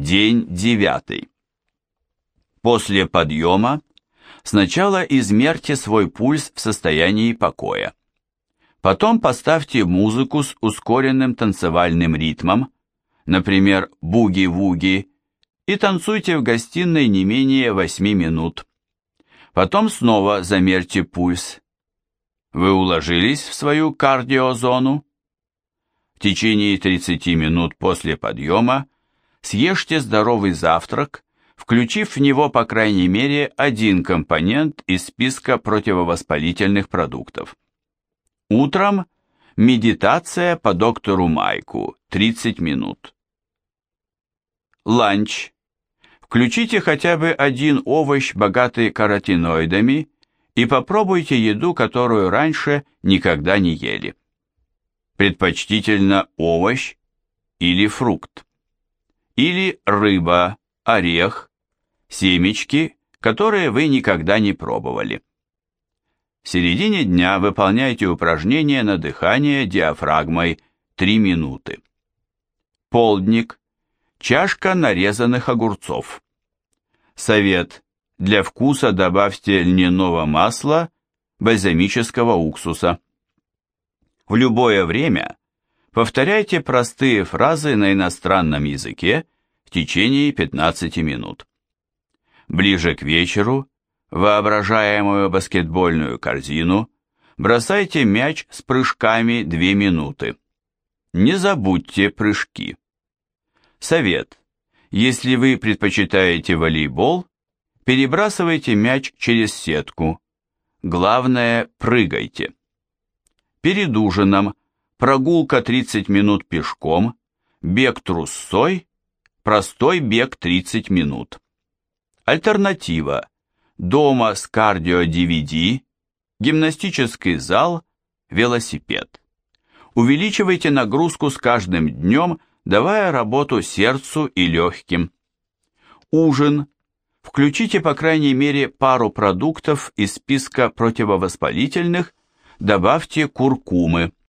День девятый. После подъема сначала измерьте свой пульс в состоянии покоя. Потом поставьте музыку с ускоренным танцевальным ритмом, например, буги-вуги, и танцуйте в гостиной не менее 8 минут. Потом снова замерьте пульс. Вы уложились в свою кардиозону? В течение 30 минут после подъема съешьте здоровый завтрак, включив в него по крайней мере один компонент из списка противовоспалительных продуктов. Утром медитация по доктору Майку 30 минут. Ланч. Включите хотя бы один овощ, богатый каротиноидами, и попробуйте еду, которую раньше никогда не ели. Предпочтительно овощ или фрукт. Или рыба, орех, семечки, которые вы никогда не пробовали. В середине дня выполняйте упражнения на дыхание диафрагмой 3 минуты. Полдник. Чашка нарезанных огурцов. Совет. Для вкуса добавьте льняного масла, бальзамического уксуса. В любое время повторяйте простые фразы на иностранном языке в течение 15 минут. Ближе к вечеру воображаемую баскетбольную корзину бросайте мяч с прыжками 2 минуты. Не забудьте прыжки. Совет. Если вы предпочитаете волейбол, перебрасывайте мяч через сетку. Главное, прыгайте. Перед ужином прогулка 30 минут пешком, бег трусцой, простой бег 30 минут. Альтернатива. Дома с кардио-DVD, гимнастический зал, велосипед. Увеличивайте нагрузку с каждым днем давая работу сердцу и легким. Ужин. Включите по крайней мере пару продуктов из списка противовоспалительных, добавьте куркумы.